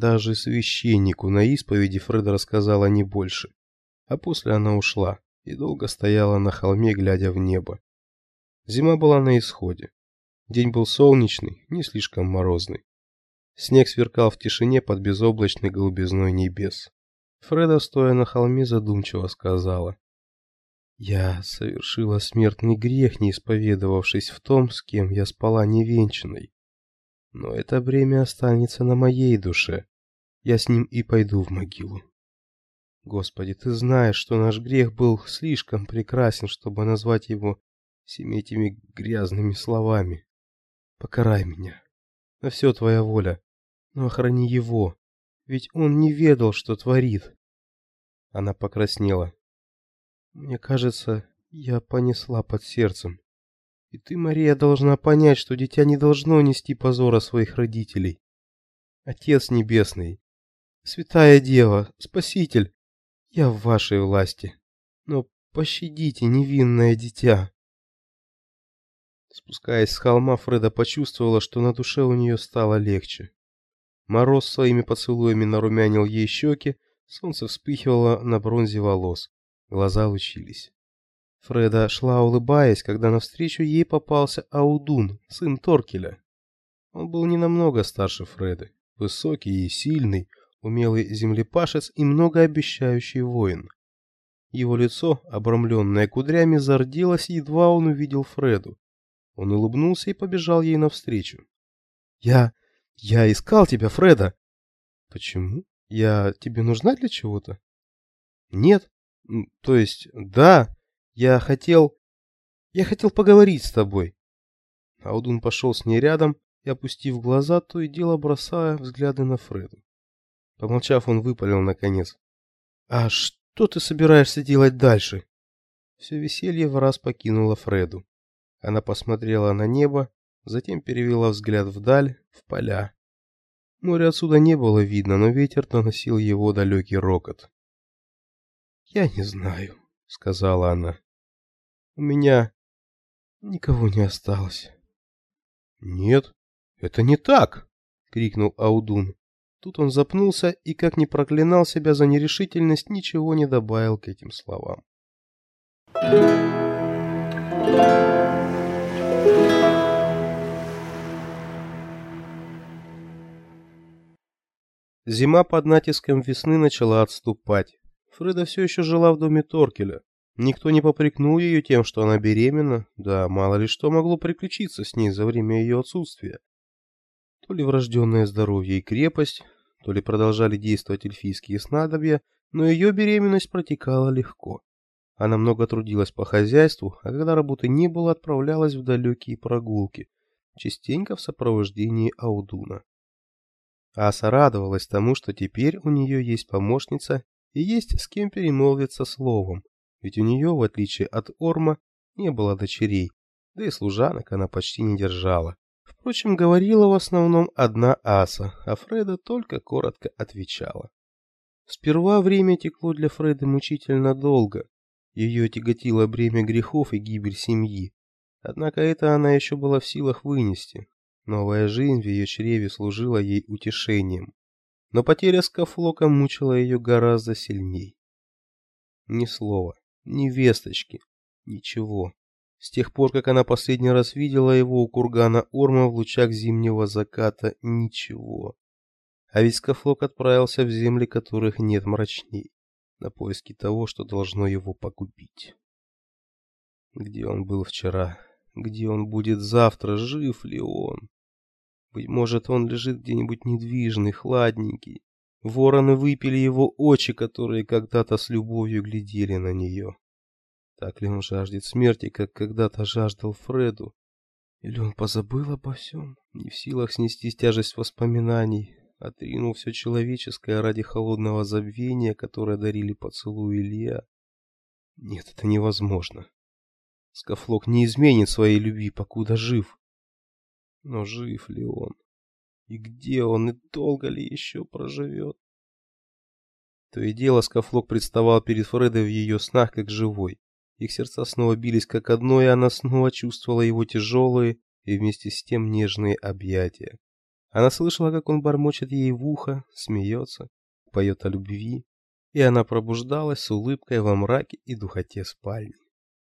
Даже священнику на исповеди Фреда рассказала не больше. А после она ушла и долго стояла на холме, глядя в небо. Зима была на исходе. День был солнечный, не слишком морозный. Снег сверкал в тишине под безоблачной голубизной небес. Фреда, стоя на холме, задумчиво сказала: "Я совершила смертный грех, не исповедовавшись в том, с кем я спала невенчанной. Но это бремя останется на моей душе я с ним и пойду в могилу. Господи, ты знаешь, что наш грех был слишком прекрасен, чтобы назвать его всеми этими грязными словами. Покарай меня. На все твоя воля. Но охрани его, ведь он не ведал, что творит. Она покраснела. Мне кажется, я понесла под сердцем. И ты, Мария, должна понять, что дитя не должно нести позора своих родителей. Отец небесный, Святая Дева, Спаситель, я в вашей власти. Но пощадите невинное дитя. Спускаясь с холма, Фреда почувствовала, что на душе у нее стало легче. Мороз своими поцелуями нарумянил ей щеки, солнце вспыхивало на бронзе волос, глаза лучились. Фреда шла улыбаясь, когда навстречу ей попался Аудун, сын Торкеля. Он был не намного старше Фреды, высокий и сильный, умелый землепашец и многообещающий воин. Его лицо, обрамленное кудрями, зарделось, едва он увидел Фреду. Он улыбнулся и побежал ей навстречу. «Я... я искал тебя, Фреда!» «Почему? Я тебе нужна для чего-то?» «Нет. То есть, да. Я хотел... я хотел поговорить с тобой». Аудун пошел с ней рядом и, опустив глаза, то и дело бросая взгляды на Фреду. Помолчав, он выпалил наконец: "А что ты собираешься делать дальше?" Все веселье в раз покинуло Фреду. Она посмотрела на небо, затем перевела взгляд вдаль, в поля. Море отсюда не было видно, но ветер доносил его далекий рокот. "Я не знаю", сказала она. "У меня никого не осталось". "Нет, это не так", крикнул Аудун. Тут он запнулся и, как ни проклинал себя за нерешительность, ничего не добавил к этим словам. Зима под натиском весны начала отступать. Фреда все еще жила в доме Торкеля. Никто не попрекнул ее тем, что она беременна, да мало ли что могло приключиться с ней за время ее отсутствия. То ли врожденное здоровье и крепость, то ли продолжали действовать эльфийские снадобья, но ее беременность протекала легко. Она много трудилась по хозяйству, а когда работы не было, отправлялась в далекие прогулки, частенько в сопровождении Аудуна. Аса радовалась тому, что теперь у нее есть помощница и есть с кем перемолвиться словом, ведь у нее, в отличие от Орма, не было дочерей, да и служанок она почти не держала. Впрочем, говорила в основном одна Аса, а Фреда только коротко отвечала. Сперва время текло для Фреды мучительно долго. Ее тяготило бремя грехов и гибель семьи. Однако это она еще была в силах вынести. Новая жизнь в ее чреве служила ей утешением. Но потеря Скафлока мучила ее гораздо сильней. Ни слова, ни весточки, ничего. С тех пор, как она последний раз видела его у кургана Орма в лучах зимнего заката, ничего. А ведь Скафлок отправился в земли, которых нет мрачней, на поиски того, что должно его погубить. Где он был вчера? Где он будет завтра? Жив ли он? Быть может, он лежит где-нибудь недвижный, хладненький. Вороны выпили его очи, которые когда-то с любовью глядели на нее. Так ли он жаждет смерти, как когда-то жаждал Фреду? Или он позабыл обо всем, не в силах снести тяжесть воспоминаний, отринул все человеческое ради холодного забвения, которое дарили поцелуи Илья? Нет, это невозможно. Скафлок не изменит своей любви, покуда жив. Но жив ли он? И где он, и долго ли еще проживет? То и дело Скафлок представал перед Фредой в ее снах как живой Их сердца снова бились как одно, и она снова чувствовала его тяжелые и вместе с тем нежные объятия. Она слышала, как он бормочет ей в ухо, смеется, поет о любви, и она пробуждалась с улыбкой во мраке и духоте спальни.